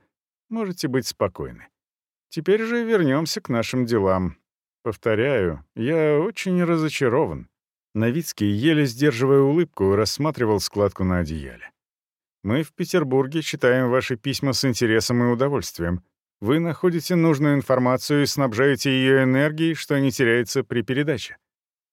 Можете быть спокойны. Теперь же вернемся к нашим делам. Повторяю, я очень разочарован». Новицкий, еле сдерживая улыбку, рассматривал складку на одеяле. «Мы в Петербурге читаем ваши письма с интересом и удовольствием. Вы находите нужную информацию и снабжаете ее энергией, что не теряется при передаче.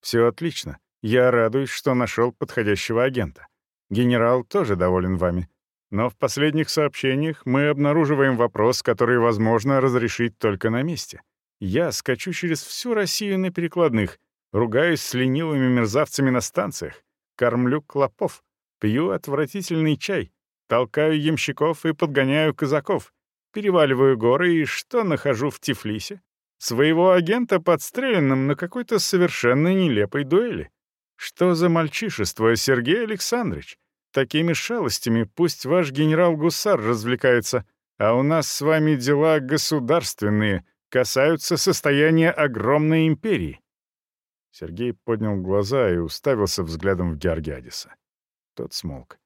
Все отлично. Я радуюсь, что нашел подходящего агента. Генерал тоже доволен вами. Но в последних сообщениях мы обнаруживаем вопрос, который возможно разрешить только на месте. Я скачу через всю Россию на перекладных, ругаюсь с ленивыми мерзавцами на станциях, кормлю клопов, пью отвратительный чай, толкаю ямщиков и подгоняю казаков, Переваливаю горы и что нахожу в Тифлисе? Своего агента подстреленным на какой-то совершенно нелепой дуэли. Что за мальчишество, Сергей Александрович? Такими шалостями пусть ваш генерал-гусар развлекается, а у нас с вами дела государственные, касаются состояния огромной империи. Сергей поднял глаза и уставился взглядом в Георгиадиса. Тот смолк.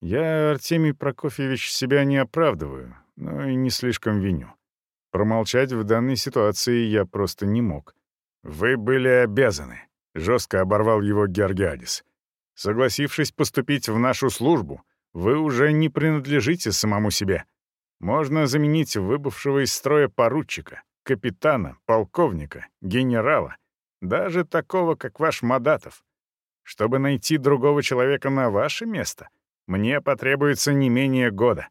«Я, Артемий Прокофьевич, себя не оправдываю но и не слишком виню. Промолчать в данной ситуации я просто не мог. «Вы были обязаны», — жестко оборвал его Георгиадис. «Согласившись поступить в нашу службу, вы уже не принадлежите самому себе. Можно заменить выбывшего из строя поручика, капитана, полковника, генерала, даже такого, как ваш Мадатов. Чтобы найти другого человека на ваше место, мне потребуется не менее года.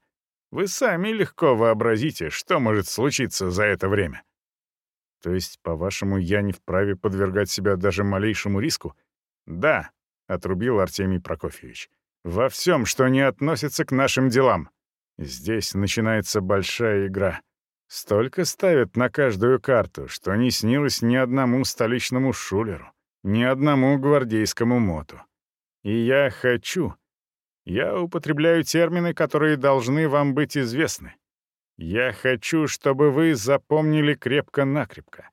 Вы сами легко вообразите, что может случиться за это время. То есть, по-вашему, я не вправе подвергать себя даже малейшему риску? Да, — отрубил Артемий Прокофьевич. Во всем, что не относится к нашим делам. Здесь начинается большая игра. Столько ставят на каждую карту, что не снилось ни одному столичному шулеру, ни одному гвардейскому моту. И я хочу. Я употребляю термины, которые должны вам быть известны. Я хочу, чтобы вы запомнили крепко-накрепко.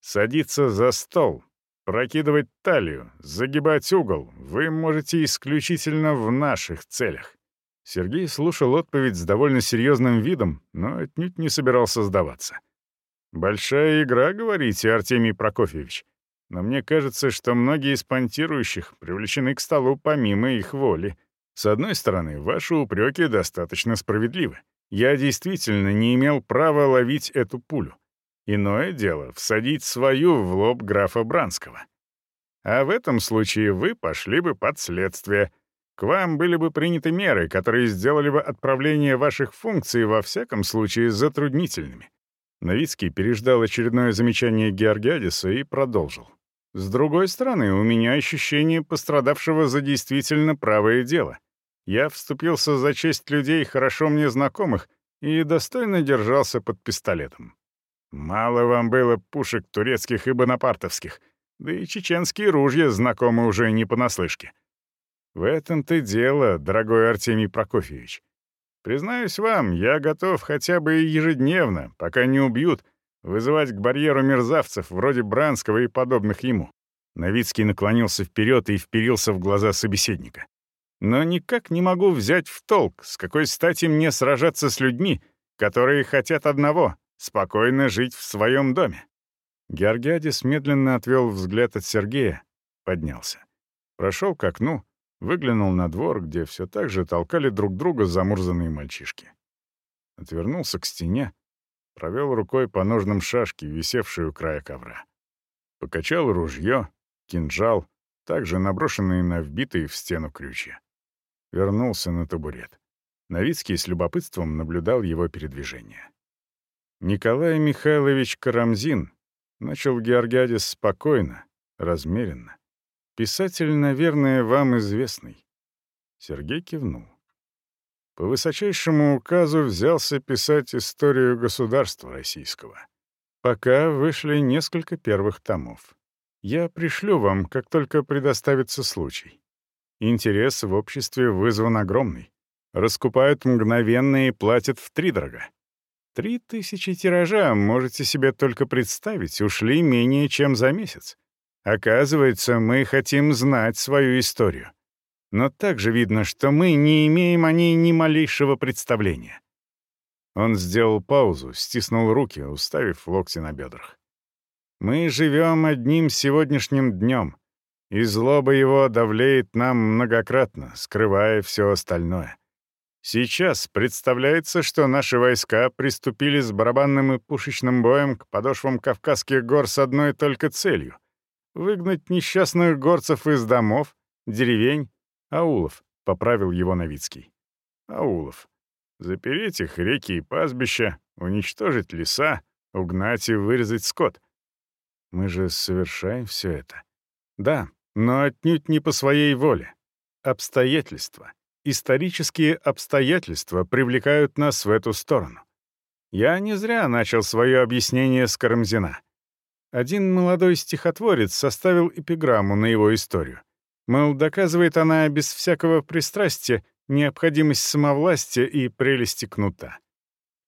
Садиться за стол, прокидывать талию, загибать угол вы можете исключительно в наших целях. Сергей слушал отповедь с довольно серьезным видом, но отнюдь не собирался сдаваться. «Большая игра, говорите, Артемий Прокофьевич. Но мне кажется, что многие из понтирующих привлечены к столу помимо их воли. С одной стороны, ваши упреки достаточно справедливы. Я действительно не имел права ловить эту пулю. Иное дело — всадить свою в лоб графа Бранского. А в этом случае вы пошли бы под следствие. К вам были бы приняты меры, которые сделали бы отправление ваших функций во всяком случае затруднительными. Новицкий переждал очередное замечание Георгиадиса и продолжил. С другой стороны, у меня ощущение пострадавшего за действительно правое дело. Я вступился за честь людей, хорошо мне знакомых, и достойно держался под пистолетом. Мало вам было пушек турецких и бонапартовских, да и чеченские ружья знакомы уже не понаслышке. В этом-то дело, дорогой Артемий Прокофьевич. Признаюсь вам, я готов хотя бы ежедневно, пока не убьют, вызывать к барьеру мерзавцев вроде Бранского и подобных ему. Новицкий наклонился вперед и вперился в глаза собеседника. Но никак не могу взять в толк, с какой стати мне сражаться с людьми, которые хотят одного — спокойно жить в своем доме. Георгиадис медленно отвел взгляд от Сергея, поднялся. Прошел к окну, выглянул на двор, где все так же толкали друг друга замурзанные мальчишки. Отвернулся к стене, провел рукой по ножным шашке, висевшей у края ковра. Покачал ружье, кинжал, также наброшенные на вбитые в стену крючья вернулся на табурет. Новицкий с любопытством наблюдал его передвижение. Николай Михайлович Карамзин начал Георгиадис спокойно, размеренно. Писатель, наверное, вам известный. Сергей кивнул. По высочайшему указу взялся писать историю государства российского. Пока вышли несколько первых томов. Я пришлю вам, как только предоставится случай. Интерес в обществе вызван огромный. Раскупают мгновенно и платят втридорога. Три тысячи тиража, можете себе только представить, ушли менее чем за месяц. Оказывается, мы хотим знать свою историю. Но также видно, что мы не имеем о ней ни малейшего представления. Он сделал паузу, стиснул руки, уставив локти на бедрах. «Мы живем одним сегодняшним днем, и злоба его давлеет нам многократно, скрывая все остальное. Сейчас представляется, что наши войска приступили с барабанным и пушечным боем к подошвам Кавказских гор с одной только целью — выгнать несчастных горцев из домов, деревень, аулов, — поправил его Новицкий. Аулов. Запереть их реки и пастбища, уничтожить леса, угнать и вырезать скот. Мы же совершаем все это. Да, но отнюдь не по своей воле. Обстоятельства, исторические обстоятельства привлекают нас в эту сторону. Я не зря начал свое объяснение с Карамзина. Один молодой стихотворец составил эпиграмму на его историю. Мол, доказывает она без всякого пристрастия необходимость самовластия и прелести кнута.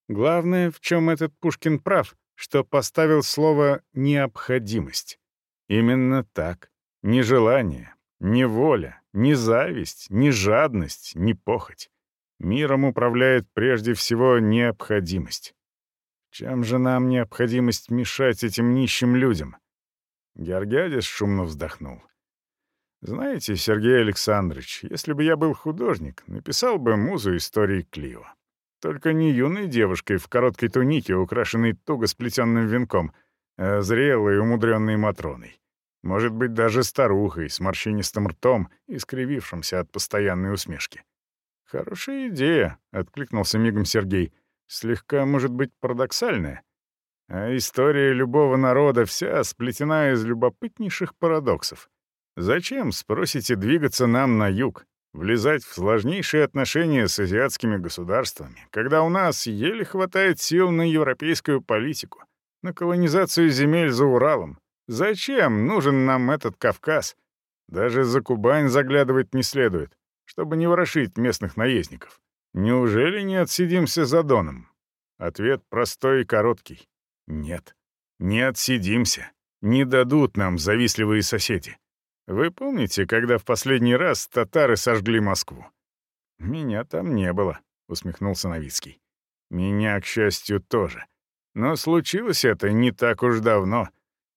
Главное, в чем этот Пушкин прав, что поставил слово «необходимость». Именно так. Ни желание, ни воля, ни зависть, ни жадность, ни похоть. Миром управляет прежде всего необходимость. Чем же нам необходимость мешать этим нищим людям? Георгиадис шумно вздохнул. Знаете, Сергей Александрович, если бы я был художник, написал бы музу истории Клио. Только не юной девушкой в короткой тунике, украшенной туго сплетенным венком, а зрелой, умудренной Матроной. Может быть, даже старухой с морщинистым ртом, искривившимся от постоянной усмешки. «Хорошая идея», — откликнулся мигом Сергей. «Слегка, может быть, парадоксальная. А история любого народа вся сплетена из любопытнейших парадоксов. Зачем, спросите, двигаться нам на юг? Влезать в сложнейшие отношения с азиатскими государствами, когда у нас еле хватает сил на европейскую политику, на колонизацию земель за Уралом. Зачем нужен нам этот Кавказ? Даже за Кубань заглядывать не следует, чтобы не ворошить местных наездников. Неужели не отсидимся за Доном? Ответ простой и короткий. Нет. Не отсидимся. Не дадут нам завистливые соседи. Вы помните, когда в последний раз татары сожгли Москву? Меня там не было, усмехнулся Новицкий. Меня, к счастью, тоже. Но случилось это не так уж давно,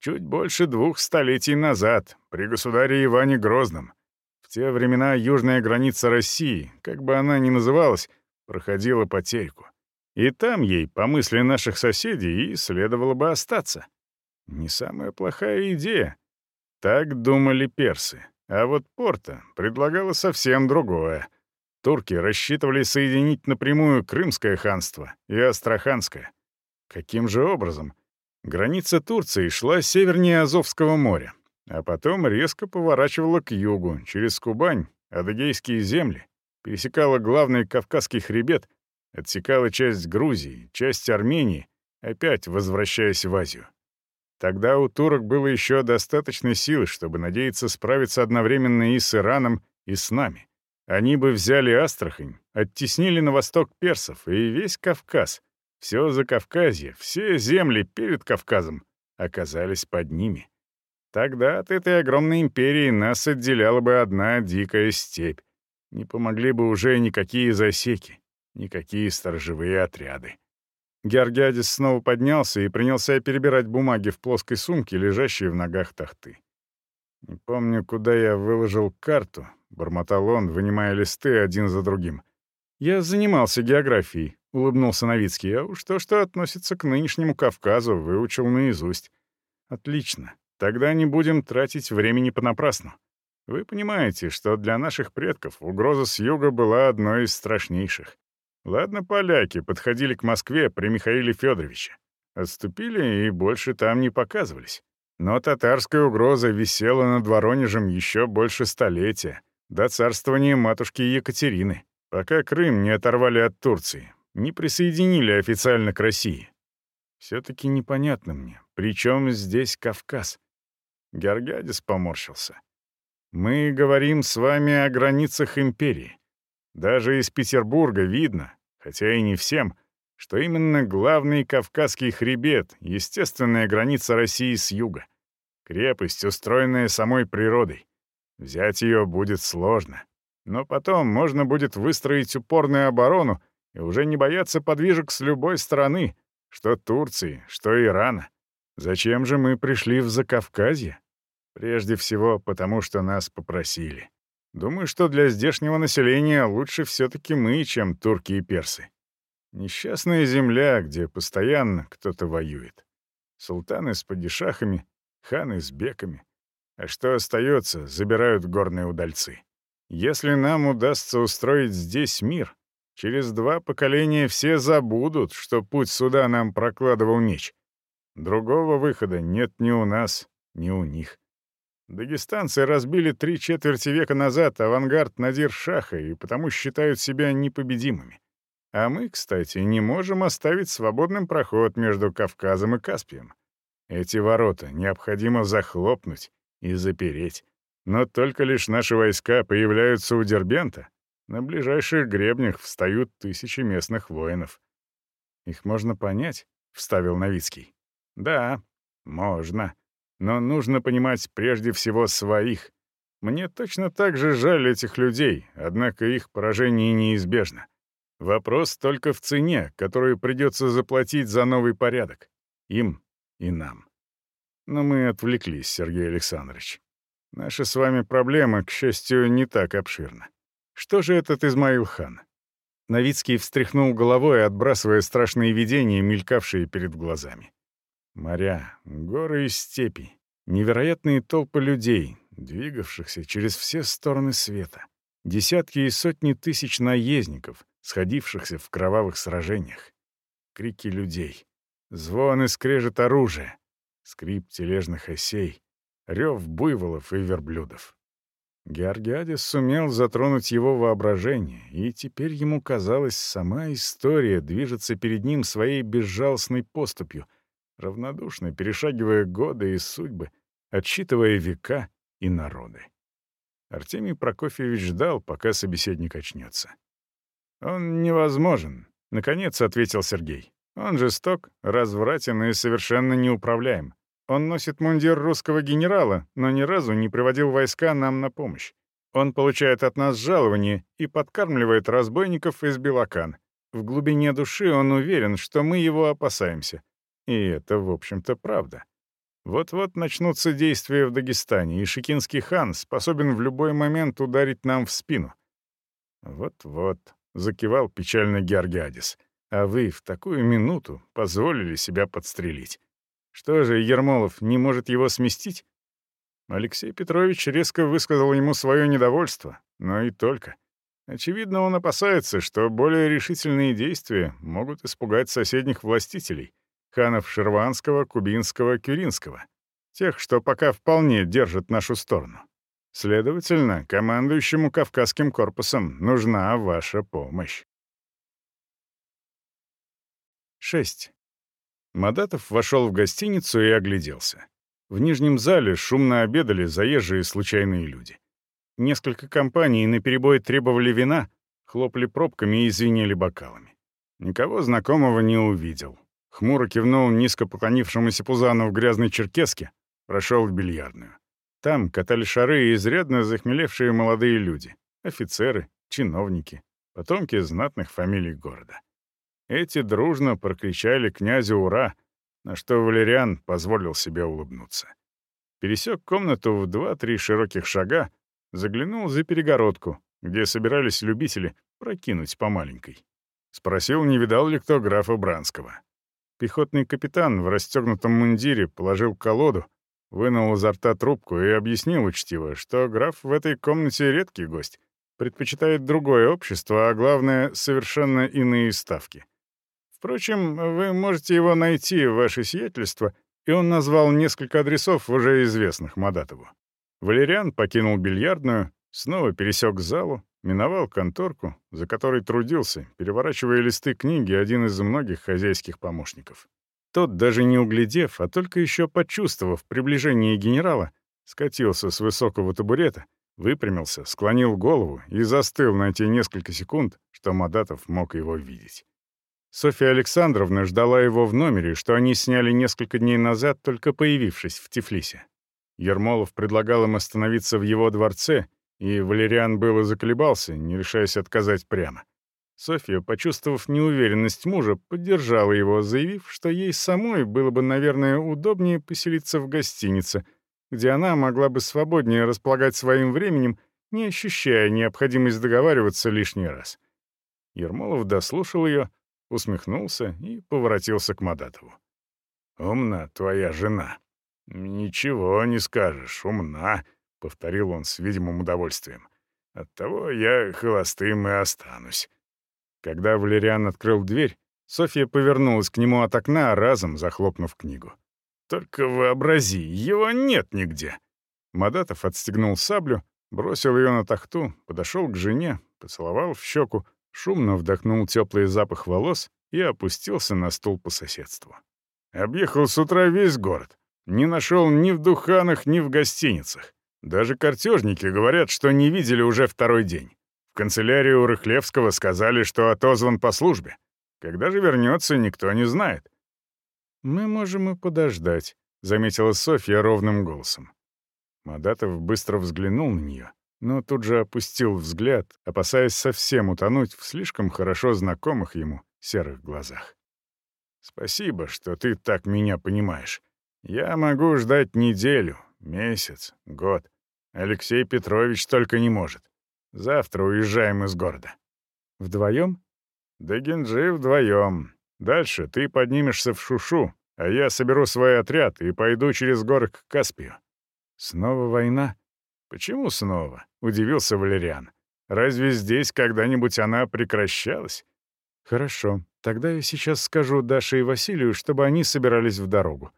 чуть больше двух столетий назад, при государе Иване Грозном. В те времена южная граница России, как бы она ни называлась, проходила потерьку. И там ей, по мысли наших соседей, и следовало бы остаться. Не самая плохая идея. Так думали персы. А вот Порта предлагала совсем другое. Турки рассчитывали соединить напрямую Крымское ханство и Астраханское. Каким же образом? Граница Турции шла севернее Азовского моря, а потом резко поворачивала к югу, через Кубань, Адыгейские земли, пересекала главный Кавказский хребет Отсекала часть Грузии, часть Армении, опять возвращаясь в Азию. Тогда у турок было еще достаточно сил, чтобы надеяться справиться одновременно и с Ираном, и с нами. Они бы взяли Астрахань, оттеснили на восток персов и весь Кавказ. Все за Кавказье, все земли перед Кавказом оказались под ними. Тогда от этой огромной империи нас отделяла бы одна дикая степь. Не помогли бы уже никакие засеки. Никакие сторожевые отряды. Георгиадис снова поднялся и принялся перебирать бумаги в плоской сумке, лежащей в ногах тахты. «Не помню, куда я выложил карту», — бормотал он, вынимая листы один за другим. «Я занимался географией», — улыбнулся Новицкий, «а уж то, что относится к нынешнему Кавказу, выучил наизусть». «Отлично. Тогда не будем тратить времени понапрасну. Вы понимаете, что для наших предков угроза с юга была одной из страшнейших. Ладно, поляки подходили к Москве при Михаиле Федоровиче. Отступили и больше там не показывались. Но татарская угроза висела над Воронежем еще больше столетия, до царствования матушки Екатерины, пока Крым не оторвали от Турции, не присоединили официально к России. Все-таки непонятно мне, при чем здесь Кавказ? Георгиадис поморщился. Мы говорим с вами о границах империи. Даже из Петербурга видно, хотя и не всем, что именно главный Кавказский хребет — естественная граница России с юга. Крепость, устроенная самой природой. Взять ее будет сложно. Но потом можно будет выстроить упорную оборону и уже не бояться подвижек с любой стороны, что Турции, что Ирана. Зачем же мы пришли в Закавказье? Прежде всего, потому что нас попросили. Думаю, что для здешнего населения лучше все-таки мы, чем турки и персы. Несчастная земля, где постоянно кто-то воюет. Султаны с падишахами, ханы с беками. А что остается, забирают горные удальцы. Если нам удастся устроить здесь мир, через два поколения все забудут, что путь сюда нам прокладывал меч. Другого выхода нет ни у нас, ни у них. Дагестанцы разбили три четверти века назад авангард Надир-Шаха и потому считают себя непобедимыми. А мы, кстати, не можем оставить свободным проход между Кавказом и Каспием. Эти ворота необходимо захлопнуть и запереть. Но только лишь наши войска появляются у Дербента, на ближайших гребнях встают тысячи местных воинов. «Их можно понять?» — вставил Новицкий. «Да, можно. Но нужно понимать прежде всего своих. Мне точно так же жаль этих людей, однако их поражение неизбежно. Вопрос только в цене, которую придется заплатить за новый порядок. Им и нам. Но мы отвлеклись, Сергей Александрович. Наша с вами проблема, к счастью, не так обширна. Что же этот Измаил хан? Новицкий встряхнул головой, отбрасывая страшные видения, мелькавшие перед глазами. Моря, горы и степи, невероятные толпы людей, двигавшихся через все стороны света, десятки и сотни тысяч наездников, сходившихся в кровавых сражениях, крики людей, звон и скрежет оружия, скрип тележных осей, рев буйволов и верблюдов. Георгиадис сумел затронуть его воображение, и теперь ему казалось, сама история движется перед ним своей безжалостной поступью, равнодушно перешагивая годы и судьбы, отсчитывая века и народы. Артемий Прокофьевич ждал, пока собеседник очнется. «Он невозможен», — наконец ответил Сергей. «Он жесток, развратен и совершенно неуправляем. Он носит мундир русского генерала, но ни разу не приводил войска нам на помощь. Он получает от нас жалование и подкармливает разбойников из Белокан. В глубине души он уверен, что мы его опасаемся. И это, в общем-то, правда. Вот-вот начнутся действия в Дагестане, и Шикинский хан способен в любой момент ударить нам в спину. «Вот-вот», — закивал печально Георгиадис, «а вы в такую минуту позволили себя подстрелить». Что же, Ермолов не может его сместить? Алексей Петрович резко высказал ему свое недовольство, но и только. Очевидно, он опасается, что более решительные действия могут испугать соседних властителей — ханов Шерванского, Кубинского, Кюринского, тех, что пока вполне держат нашу сторону. Следовательно, командующему Кавказским корпусом нужна ваша помощь. 6. Мадатов вошел в гостиницу и огляделся. В нижнем зале шумно обедали заезжие случайные люди. Несколько компаний наперебой требовали вина, хлопали пробками и звенели бокалами. Никого знакомого не увидел. Хмуро кивнул низко поклонившемуся Пузану в грязной черкеске, прошел в бильярдную. Там катали шары и изрядно захмелевшие молодые люди, офицеры, чиновники, потомки знатных фамилий города. Эти дружно прокричали князю «Ура!», на что Валериан позволил себе улыбнуться. Пересек комнату в два-три широких шага, заглянул за перегородку, где собирались любители прокинуть по маленькой. Спросил, не видал ли кто графа Бранского. Пехотный капитан в расстегнутом мундире положил колоду, вынул изо рта трубку и объяснил учтиво, что граф в этой комнате редкий гость, предпочитает другое общество, а главное — совершенно иные ставки. Впрочем, вы можете его найти, ваше сиятельство, и он назвал несколько адресов, уже известных Мадатову. Валериан покинул бильярдную, снова пересек залу, миновал конторку, за которой трудился, переворачивая листы книги один из многих хозяйских помощников. Тот, даже не углядев, а только еще почувствовав приближение генерала, скатился с высокого табурета, выпрямился, склонил голову и застыл на те несколько секунд, что Мадатов мог его видеть. Софья Александровна ждала его в номере, что они сняли несколько дней назад, только появившись в Тифлисе. Ермолов предлагал им остановиться в его дворце, и Валериан было заколебался, не решаясь отказать прямо. Софья, почувствовав неуверенность мужа, поддержала его, заявив, что ей самой было бы, наверное, удобнее поселиться в гостинице, где она могла бы свободнее располагать своим временем, не ощущая необходимость договариваться лишний раз. Ермолов дослушал ее, усмехнулся и поворотился к Мадатову. «Умна твоя жена». «Ничего не скажешь, умна», — повторил он с видимым удовольствием. «Оттого я холостым и останусь». Когда Валериан открыл дверь, Софья повернулась к нему от окна, разом захлопнув книгу. «Только вообрази, его нет нигде!» Мадатов отстегнул саблю, бросил ее на тахту, подошел к жене, поцеловал в щеку, шумно вдохнул теплый запах волос и опустился на стул по соседству. Объехал с утра весь город. Не нашел ни в Духанах, ни в гостиницах. Даже картежники говорят, что не видели уже второй день. В канцелярии у Рыхлевского сказали, что отозван по службе. Когда же вернется, никто не знает. «Мы можем и подождать», — заметила Софья ровным голосом. Мадатов быстро взглянул на нее но тут же опустил взгляд, опасаясь совсем утонуть в слишком хорошо знакомых ему серых глазах. «Спасибо, что ты так меня понимаешь. Я могу ждать неделю, месяц, год. Алексей Петрович только не может. Завтра уезжаем из города». «Вдвоем?» «Да Генджи вдвоем. Дальше ты поднимешься в Шушу, а я соберу свой отряд и пойду через горы к Каспию». «Снова война?» «Почему снова?» — удивился Валериан. «Разве здесь когда-нибудь она прекращалась?» «Хорошо. Тогда я сейчас скажу Даше и Василию, чтобы они собирались в дорогу».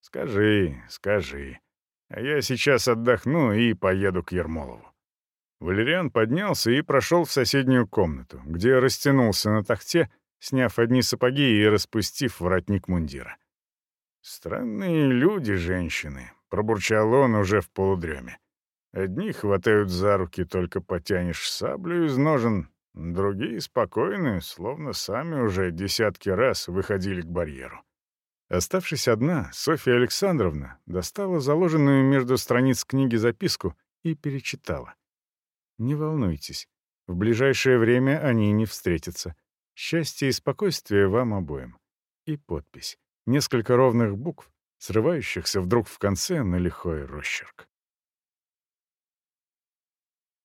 «Скажи, скажи. А я сейчас отдохну и поеду к Ермолову». Валериан поднялся и прошел в соседнюю комнату, где растянулся на тахте, сняв одни сапоги и распустив воротник мундира. «Странные люди, женщины», — пробурчал он уже в полудреме. «Одни хватают за руки, только потянешь саблю из ножен, другие спокойны, словно сами уже десятки раз выходили к барьеру». Оставшись одна, Софья Александровна достала заложенную между страниц книги записку и перечитала. «Не волнуйтесь, в ближайшее время они не встретятся. Счастья и спокойствия вам обоим». И подпись. Несколько ровных букв, срывающихся вдруг в конце на лихой росчерк.